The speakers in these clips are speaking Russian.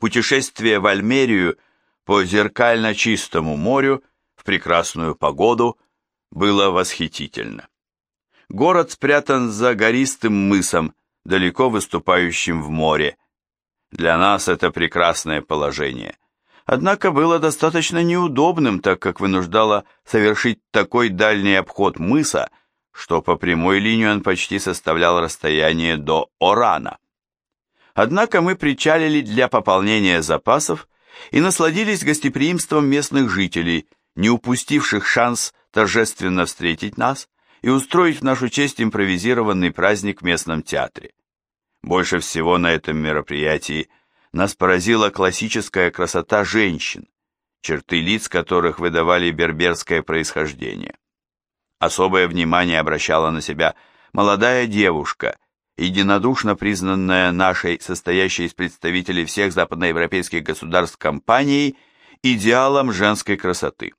Путешествие в Альмерию по зеркально чистому морю в прекрасную погоду было восхитительно. Город спрятан за гористым мысом, далеко выступающим в море. Для нас это прекрасное положение. Однако было достаточно неудобным, так как вынуждало совершить такой дальний обход мыса, что по прямой линии он почти составлял расстояние до Орана. Однако мы причалили для пополнения запасов и насладились гостеприимством местных жителей, не упустивших шанс торжественно встретить нас и устроить в нашу честь импровизированный праздник в местном театре. Больше всего на этом мероприятии нас поразила классическая красота женщин, черты лиц которых выдавали берберское происхождение. Особое внимание обращала на себя молодая девушка – единодушно признанная нашей, состоящей из представителей всех западноевропейских государств компанией, идеалом женской красоты.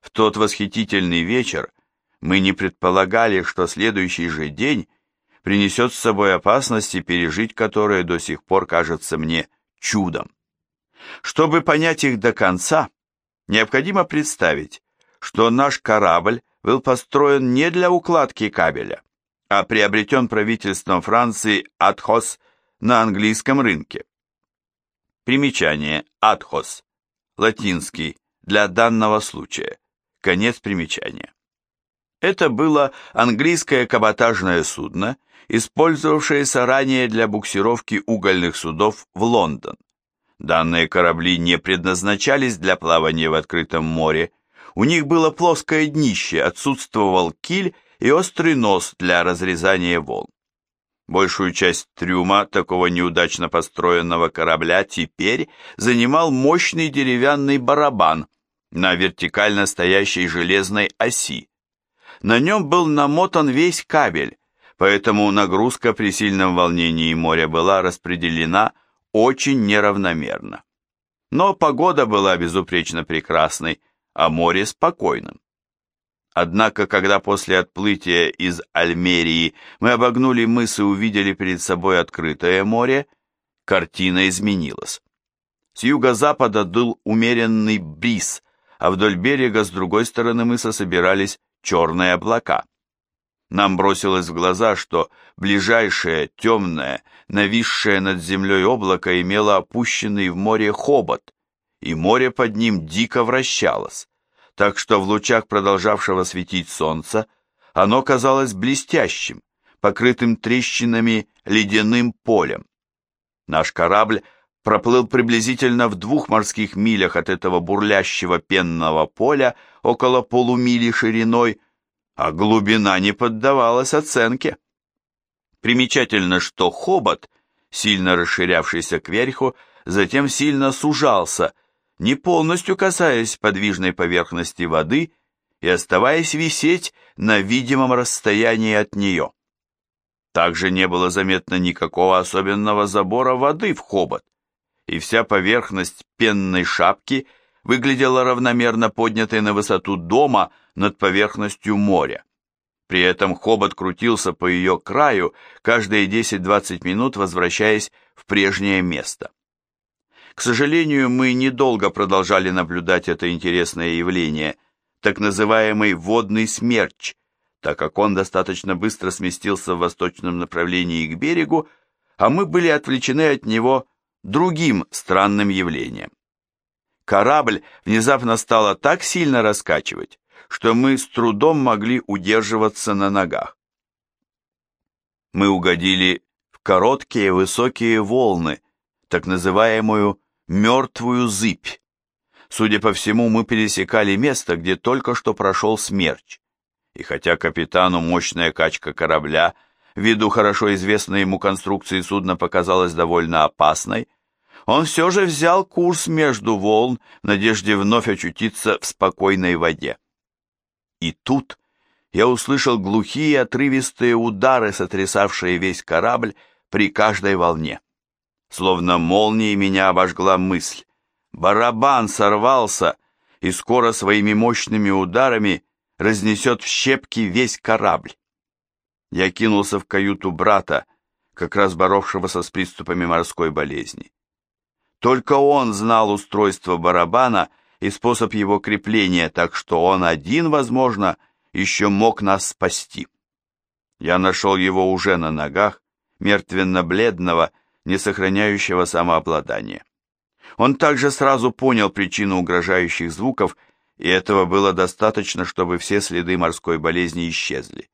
В тот восхитительный вечер мы не предполагали, что следующий же день принесет с собой опасности, пережить которые до сих пор кажется мне чудом. Чтобы понять их до конца, необходимо представить, что наш корабль был построен не для укладки кабеля, а приобретен правительством Франции Атхос на английском рынке. Примечание Атхос, латинский, для данного случая. Конец примечания. Это было английское каботажное судно, использовавшееся ранее для буксировки угольных судов в Лондон. Данные корабли не предназначались для плавания в открытом море, у них было плоское днище, отсутствовал киль и острый нос для разрезания волн. Большую часть трюма такого неудачно построенного корабля теперь занимал мощный деревянный барабан на вертикально стоящей железной оси. На нем был намотан весь кабель, поэтому нагрузка при сильном волнении моря была распределена очень неравномерно. Но погода была безупречно прекрасной, а море спокойным. Однако, когда после отплытия из Альмерии мы обогнули мыс и увидели перед собой открытое море, картина изменилась. С юго-запада дул умеренный бриз, а вдоль берега с другой стороны мыса собирались черные облака. Нам бросилось в глаза, что ближайшее, темное, нависшее над землей облако имело опущенный в море хобот, и море под ним дико вращалось так что в лучах продолжавшего светить солнца оно казалось блестящим, покрытым трещинами ледяным полем. Наш корабль проплыл приблизительно в двух морских милях от этого бурлящего пенного поля, около полумили шириной, а глубина не поддавалась оценке. Примечательно, что хобот, сильно расширявшийся кверху, затем сильно сужался, не полностью касаясь подвижной поверхности воды и оставаясь висеть на видимом расстоянии от нее. Также не было заметно никакого особенного забора воды в хобот, и вся поверхность пенной шапки выглядела равномерно поднятой на высоту дома над поверхностью моря. При этом хобот крутился по ее краю каждые 10-20 минут, возвращаясь в прежнее место. К сожалению, мы недолго продолжали наблюдать это интересное явление, так называемый водный смерч, так как он достаточно быстро сместился в восточном направлении к берегу, а мы были отвлечены от него другим странным явлением. Корабль внезапно стало так сильно раскачивать, что мы с трудом могли удерживаться на ногах. Мы угодили в короткие высокие волны, так называемую мертвую зыбь. Судя по всему, мы пересекали место, где только что прошел смерч. И хотя капитану мощная качка корабля, ввиду хорошо известной ему конструкции судна, показалась довольно опасной, он все же взял курс между волн в надежде вновь очутиться в спокойной воде. И тут я услышал глухие отрывистые удары, сотрясавшие весь корабль при каждой волне. Словно молнией меня обожгла мысль. Барабан сорвался и скоро своими мощными ударами разнесет в щепки весь корабль. Я кинулся в каюту брата, как раз боровшегося с приступами морской болезни. Только он знал устройство барабана и способ его крепления, так что он один, возможно, еще мог нас спасти. Я нашел его уже на ногах, мертвенно-бледного, не сохраняющего самообладания. Он также сразу понял причину угрожающих звуков, и этого было достаточно, чтобы все следы морской болезни исчезли.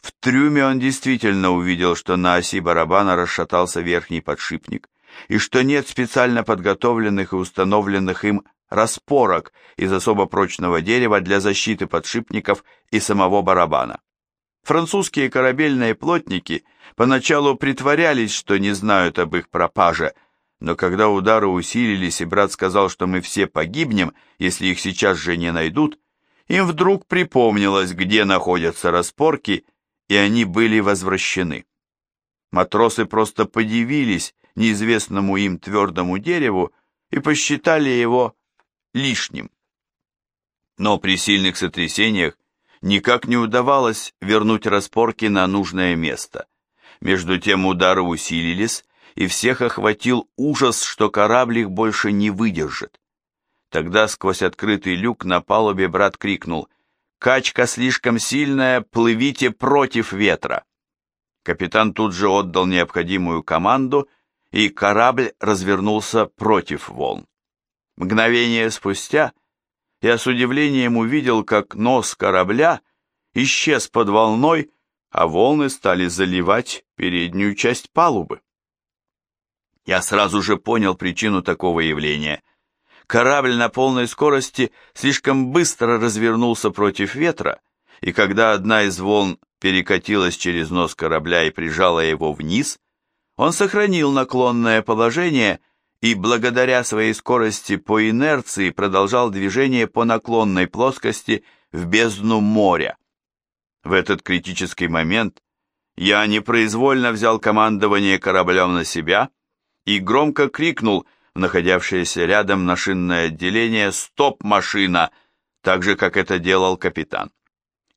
В трюме он действительно увидел, что на оси барабана расшатался верхний подшипник, и что нет специально подготовленных и установленных им распорок из особо прочного дерева для защиты подшипников и самого барабана. Французские корабельные плотники поначалу притворялись, что не знают об их пропаже, но когда удары усилились и брат сказал, что мы все погибнем, если их сейчас же не найдут, им вдруг припомнилось, где находятся распорки, и они были возвращены. Матросы просто подивились неизвестному им твердому дереву и посчитали его лишним. Но при сильных сотрясениях никак не удавалось вернуть распорки на нужное место. Между тем удары усилились, и всех охватил ужас, что корабль их больше не выдержит. Тогда сквозь открытый люк на палубе брат крикнул «Качка слишком сильная, плывите против ветра!» Капитан тут же отдал необходимую команду, и корабль развернулся против волн. Мгновение спустя я с удивлением увидел, как нос корабля исчез под волной, а волны стали заливать переднюю часть палубы. Я сразу же понял причину такого явления. Корабль на полной скорости слишком быстро развернулся против ветра, и когда одна из волн перекатилась через нос корабля и прижала его вниз, он сохранил наклонное положение и благодаря своей скорости по инерции продолжал движение по наклонной плоскости в бездну моря. В этот критический момент я непроизвольно взял командование кораблем на себя и громко крикнул в находявшееся рядом машинное отделение «Стоп, машина!», так же, как это делал капитан.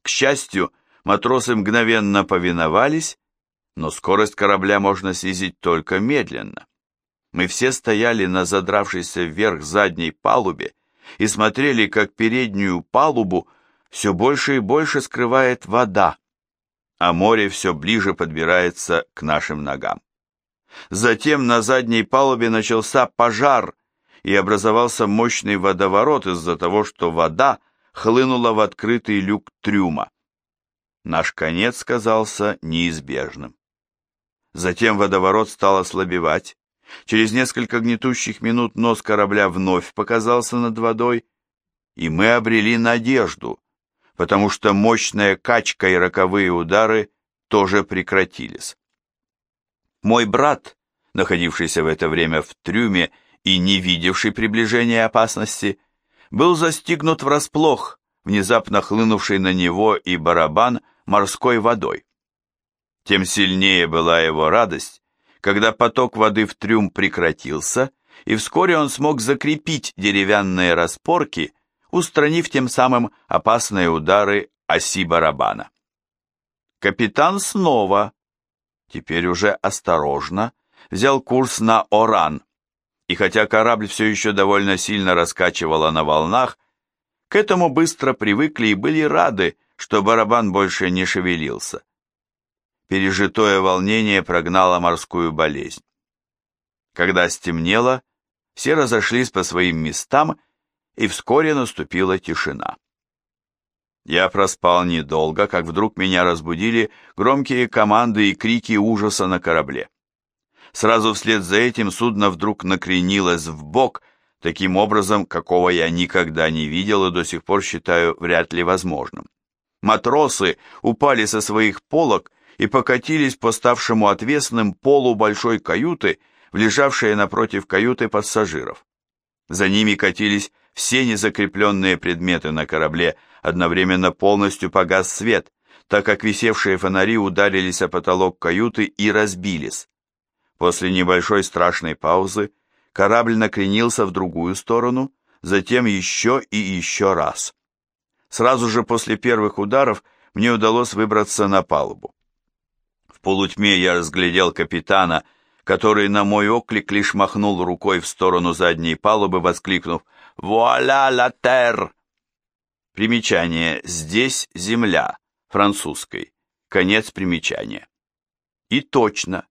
К счастью, матросы мгновенно повиновались, но скорость корабля можно снизить только медленно. Мы все стояли на задравшейся вверх задней палубе и смотрели, как переднюю палубу все больше и больше скрывает вода, а море все ближе подбирается к нашим ногам. Затем на задней палубе начался пожар, и образовался мощный водоворот из-за того, что вода хлынула в открытый люк трюма. Наш конец казался неизбежным. Затем водоворот стал ослабевать, Через несколько гнетущих минут нос корабля вновь показался над водой, и мы обрели надежду, потому что мощная качка и роковые удары тоже прекратились. Мой брат, находившийся в это время в трюме и не видевший приближения опасности, был застигнут врасплох, внезапно хлынувшей на него и барабан морской водой. Тем сильнее была его радость, когда поток воды в трюм прекратился, и вскоре он смог закрепить деревянные распорки, устранив тем самым опасные удары оси барабана. Капитан снова, теперь уже осторожно, взял курс на Оран, и хотя корабль все еще довольно сильно раскачивало на волнах, к этому быстро привыкли и были рады, что барабан больше не шевелился пережитое волнение прогнало морскую болезнь. Когда стемнело, все разошлись по своим местам, и вскоре наступила тишина. Я проспал недолго, как вдруг меня разбудили громкие команды и крики ужаса на корабле. Сразу вслед за этим судно вдруг накренилось в бок, таким образом, какого я никогда не видел и до сих пор считаю вряд ли возможным. Матросы упали со своих полок и покатились по ставшему отвесным полу большой каюты, в напротив каюты пассажиров. За ними катились все незакрепленные предметы на корабле, одновременно полностью погас свет, так как висевшие фонари ударились о потолок каюты и разбились. После небольшой страшной паузы корабль накренился в другую сторону, затем еще и еще раз. Сразу же после первых ударов мне удалось выбраться на палубу полутьме я разглядел капитана, который на мой оклик лишь махнул рукой в сторону задней палубы, воскликнув «Вуаля ла терр!» Примечание «Здесь земля» французской. Конец примечания. И точно.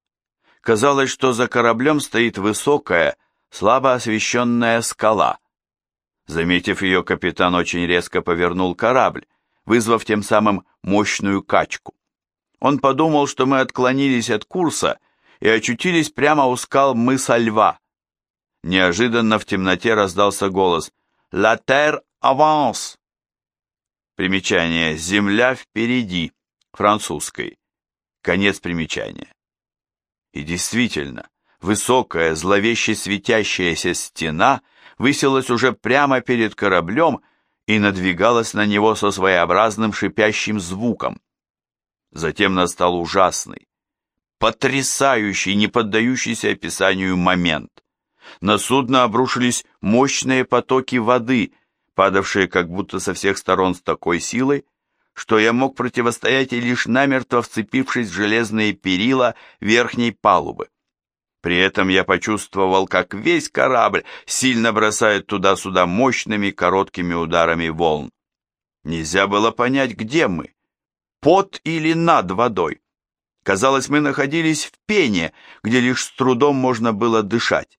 Казалось, что за кораблем стоит высокая, слабо освещенная скала. Заметив ее, капитан очень резко повернул корабль, вызвав тем самым мощную качку. Он подумал, что мы отклонились от курса и очутились прямо у скал мыса Льва. Неожиданно в темноте раздался голос «La terre avance!» Примечание «Земля впереди» французской. Конец примечания. И действительно, высокая, зловеще светящаяся стена высилась уже прямо перед кораблем и надвигалась на него со своеобразным шипящим звуком. Затем настал ужасный, потрясающий, не поддающийся описанию момент. На судно обрушились мощные потоки воды, падавшие как будто со всех сторон с такой силой, что я мог противостоять и лишь намертво вцепившись в железные перила верхней палубы. При этом я почувствовал, как весь корабль сильно бросает туда-сюда мощными короткими ударами волн. Нельзя было понять, где мы под или над водой. Казалось, мы находились в пене, где лишь с трудом можно было дышать.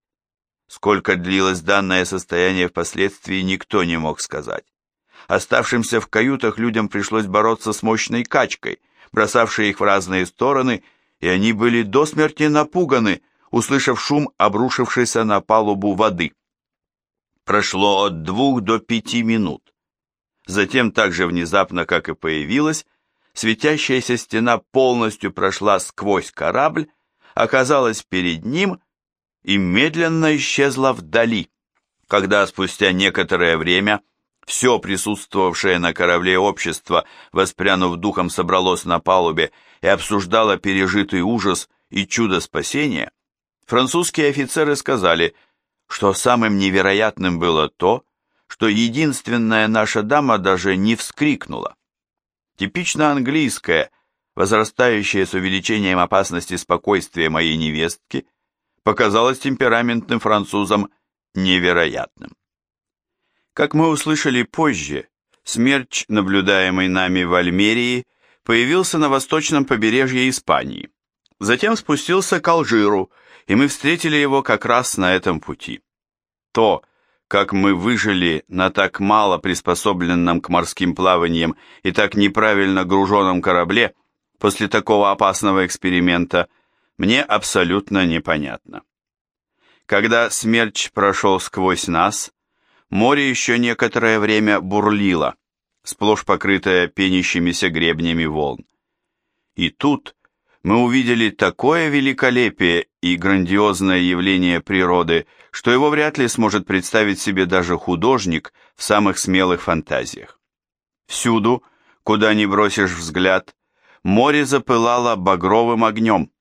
Сколько длилось данное состояние впоследствии, никто не мог сказать. Оставшимся в каютах людям пришлось бороться с мощной качкой, бросавшей их в разные стороны, и они были до смерти напуганы, услышав шум обрушившейся на палубу воды. Прошло от двух до пяти минут. Затем, так же внезапно, как и появилась, светящаяся стена полностью прошла сквозь корабль, оказалась перед ним и медленно исчезла вдали, когда спустя некоторое время все присутствовавшее на корабле общество, воспрянув духом, собралось на палубе и обсуждало пережитый ужас и чудо спасения, французские офицеры сказали, что самым невероятным было то, что единственная наша дама даже не вскрикнула. Типично английское, возрастающее с увеличением опасности спокойствие моей невестки, показалось темпераментным французам невероятным. Как мы услышали позже, смерч, наблюдаемый нами в Альмерии, появился на восточном побережье Испании. Затем спустился к Алжиру, и мы встретили его как раз на этом пути. То, как мы выжили на так мало приспособленном к морским плаваниям и так неправильно груженном корабле после такого опасного эксперимента, мне абсолютно непонятно. Когда смерч прошел сквозь нас, море еще некоторое время бурлило, сплошь покрытое пенящимися гребнями волн. И тут мы увидели такое великолепие и грандиозное явление природы, что его вряд ли сможет представить себе даже художник в самых смелых фантазиях. Всюду, куда ни бросишь взгляд, море запылало багровым огнем.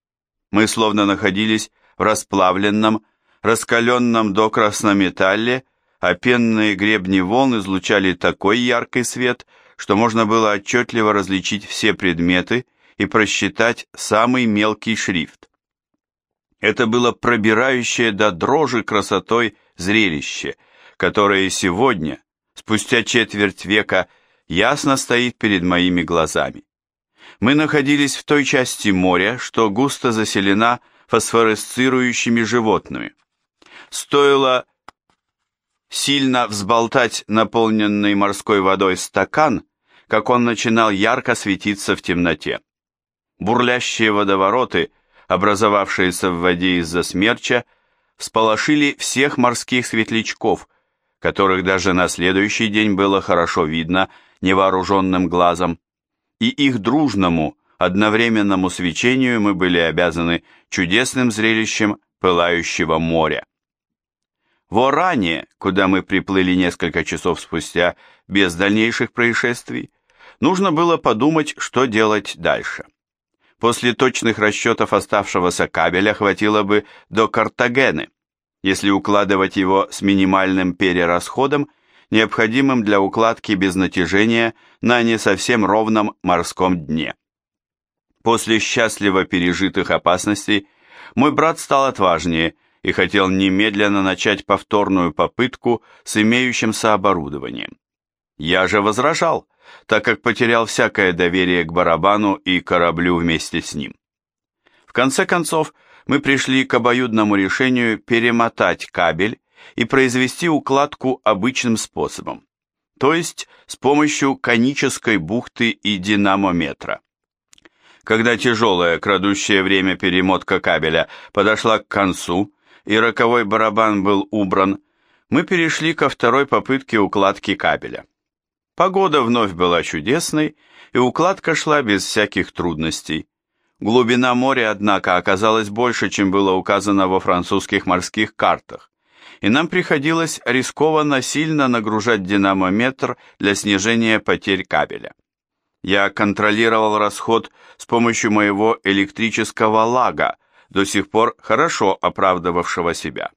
Мы словно находились в расплавленном, раскаленном до краснометалле, а пенные гребни волн излучали такой яркий свет, что можно было отчетливо различить все предметы и просчитать самый мелкий шрифт. Это было пробирающее до дрожи красотой зрелище, которое сегодня, спустя четверть века, ясно стоит перед моими глазами. Мы находились в той части моря, что густо заселена фосфоресцирующими животными. Стоило сильно взболтать наполненный морской водой стакан, как он начинал ярко светиться в темноте. Бурлящие водовороты, образовавшиеся в воде из-за смерча, всполошили всех морских светлячков, которых даже на следующий день было хорошо видно невооруженным глазом, и их дружному, одновременному свечению мы были обязаны чудесным зрелищем пылающего моря. В Оране, куда мы приплыли несколько часов спустя без дальнейших происшествий, нужно было подумать, что делать дальше. После точных расчетов оставшегося кабеля хватило бы до Картагены, если укладывать его с минимальным перерасходом, необходимым для укладки без натяжения на не совсем ровном морском дне. После счастливо пережитых опасностей мой брат стал отважнее и хотел немедленно начать повторную попытку с имеющимся оборудованием. Я же возражал, так как потерял всякое доверие к барабану и кораблю вместе с ним. В конце концов, мы пришли к обоюдному решению перемотать кабель и произвести укладку обычным способом, то есть с помощью конической бухты и динамометра. Когда тяжелая, крадущее время перемотка кабеля подошла к концу и роковой барабан был убран, мы перешли ко второй попытке укладки кабеля. Погода вновь была чудесной, и укладка шла без всяких трудностей. Глубина моря, однако, оказалась больше, чем было указано во французских морских картах, и нам приходилось рискованно сильно нагружать динамометр для снижения потерь кабеля. Я контролировал расход с помощью моего электрического лага, до сих пор хорошо оправдывавшего себя.